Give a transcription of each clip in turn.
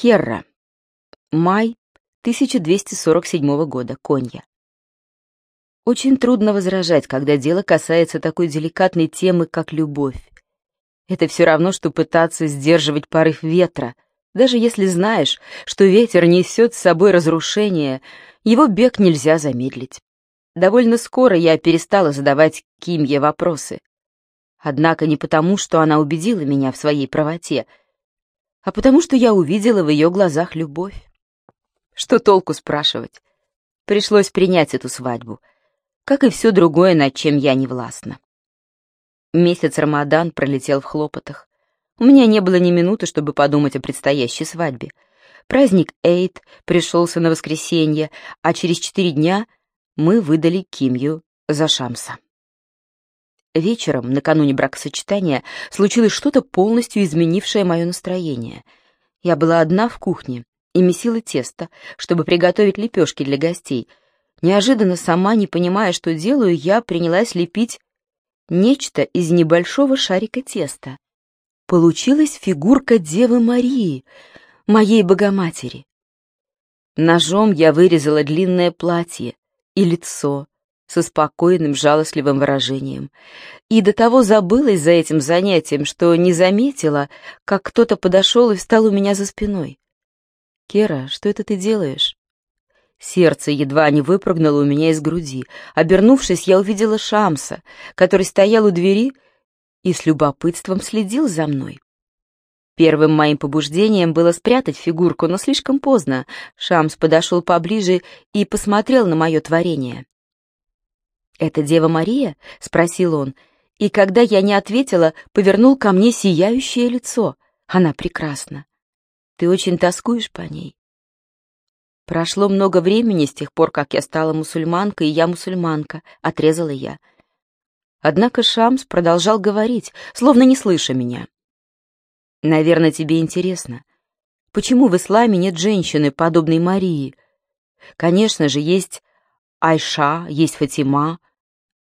Керра. Май 1247 года. Конья. Очень трудно возражать, когда дело касается такой деликатной темы, как любовь. Это все равно, что пытаться сдерживать порыв ветра. Даже если знаешь, что ветер несет с собой разрушение, его бег нельзя замедлить. Довольно скоро я перестала задавать Кимье вопросы. Однако не потому, что она убедила меня в своей правоте, а потому что я увидела в ее глазах любовь. Что толку спрашивать? Пришлось принять эту свадьбу, как и все другое, над чем я не властна. Месяц Рамадан пролетел в хлопотах. У меня не было ни минуты, чтобы подумать о предстоящей свадьбе. Праздник Эйд пришелся на воскресенье, а через четыре дня мы выдали Кимью за Шамса. Вечером, накануне бракосочетания, случилось что-то полностью изменившее мое настроение. Я была одна в кухне и месила тесто, чтобы приготовить лепешки для гостей. Неожиданно, сама не понимая, что делаю, я принялась лепить нечто из небольшого шарика теста. Получилась фигурка Девы Марии, моей Богоматери. Ножом я вырезала длинное платье и лицо, со спокойным, жалостливым выражением. И до того забылась за этим занятием, что не заметила, как кто-то подошел и встал у меня за спиной. «Кера, что это ты делаешь?» Сердце едва не выпрыгнуло у меня из груди. Обернувшись, я увидела Шамса, который стоял у двери и с любопытством следил за мной. Первым моим побуждением было спрятать фигурку, но слишком поздно. Шамс подошел поближе и посмотрел на мое творение. «Это Дева Мария?» — спросил он, и когда я не ответила, повернул ко мне сияющее лицо. Она прекрасна. Ты очень тоскуешь по ней. Прошло много времени с тех пор, как я стала мусульманкой, и я мусульманка, отрезала я. Однако Шамс продолжал говорить, словно не слыша меня. Наверное, тебе интересно, почему в исламе нет женщины, подобной Марии? Конечно же, есть Айша, есть Фатима,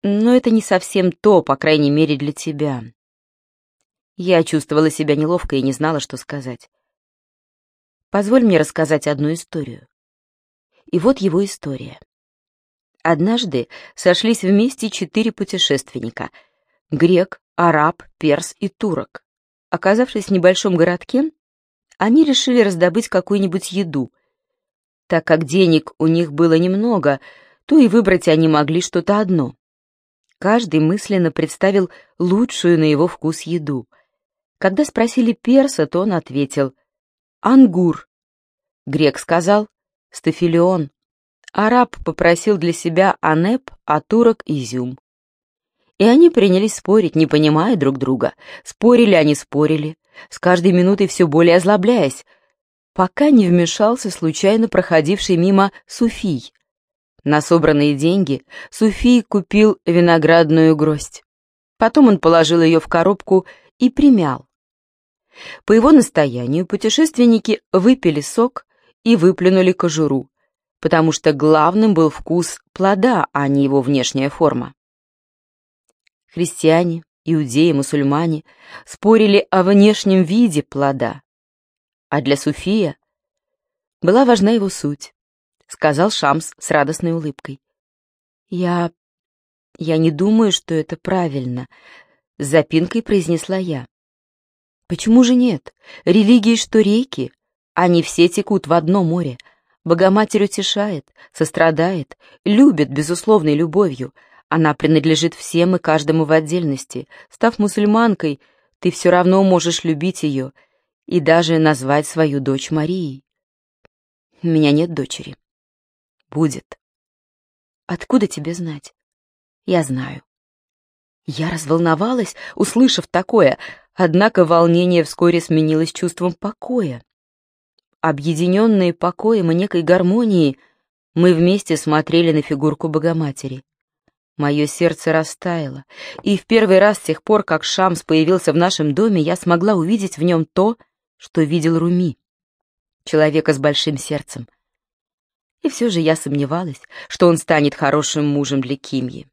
но это не совсем то, по крайней мере, для тебя. Я чувствовала себя неловко и не знала, что сказать. Позволь мне рассказать одну историю. И вот его история. Однажды сошлись вместе четыре путешественника — грек, араб, перс и турок. Оказавшись в небольшом городке, они решили раздобыть какую-нибудь еду. Так как денег у них было немного, то и выбрать они могли что-то одно. Каждый мысленно представил лучшую на его вкус еду. Когда спросили перса, то он ответил «Ангур». Грек сказал «Стафилион». Араб попросил для себя анеп, а турок — изюм. И они принялись спорить, не понимая друг друга. Спорили они, спорили, с каждой минутой все более озлобляясь, пока не вмешался случайно проходивший мимо Суфий — на собранные деньги Суфий купил виноградную гроздь. Потом он положил ее в коробку и примял. По его настоянию путешественники выпили сок и выплюнули кожуру, потому что главным был вкус плода, а не его внешняя форма. Христиане, иудеи, мусульмане спорили о внешнем виде плода, а для Суфия была важна его суть. — сказал Шамс с радостной улыбкой. «Я... я не думаю, что это правильно», — с запинкой произнесла я. «Почему же нет? Религии, что реки, они все текут в одно море. Богоматерь утешает, сострадает, любит безусловной любовью. Она принадлежит всем и каждому в отдельности. Став мусульманкой, ты все равно можешь любить ее и даже назвать свою дочь Марией. У меня нет дочери будет. Откуда тебе знать? Я знаю. Я разволновалась, услышав такое, однако волнение вскоре сменилось чувством покоя. Объединенные покоем и некой гармонией, мы вместе смотрели на фигурку Богоматери. Мое сердце растаяло, и в первый раз с тех пор, как Шамс появился в нашем доме, я смогла увидеть в нем то, что видел Руми. Человека с большим сердцем, и все же я сомневалась, что он станет хорошим мужем для Кимьи.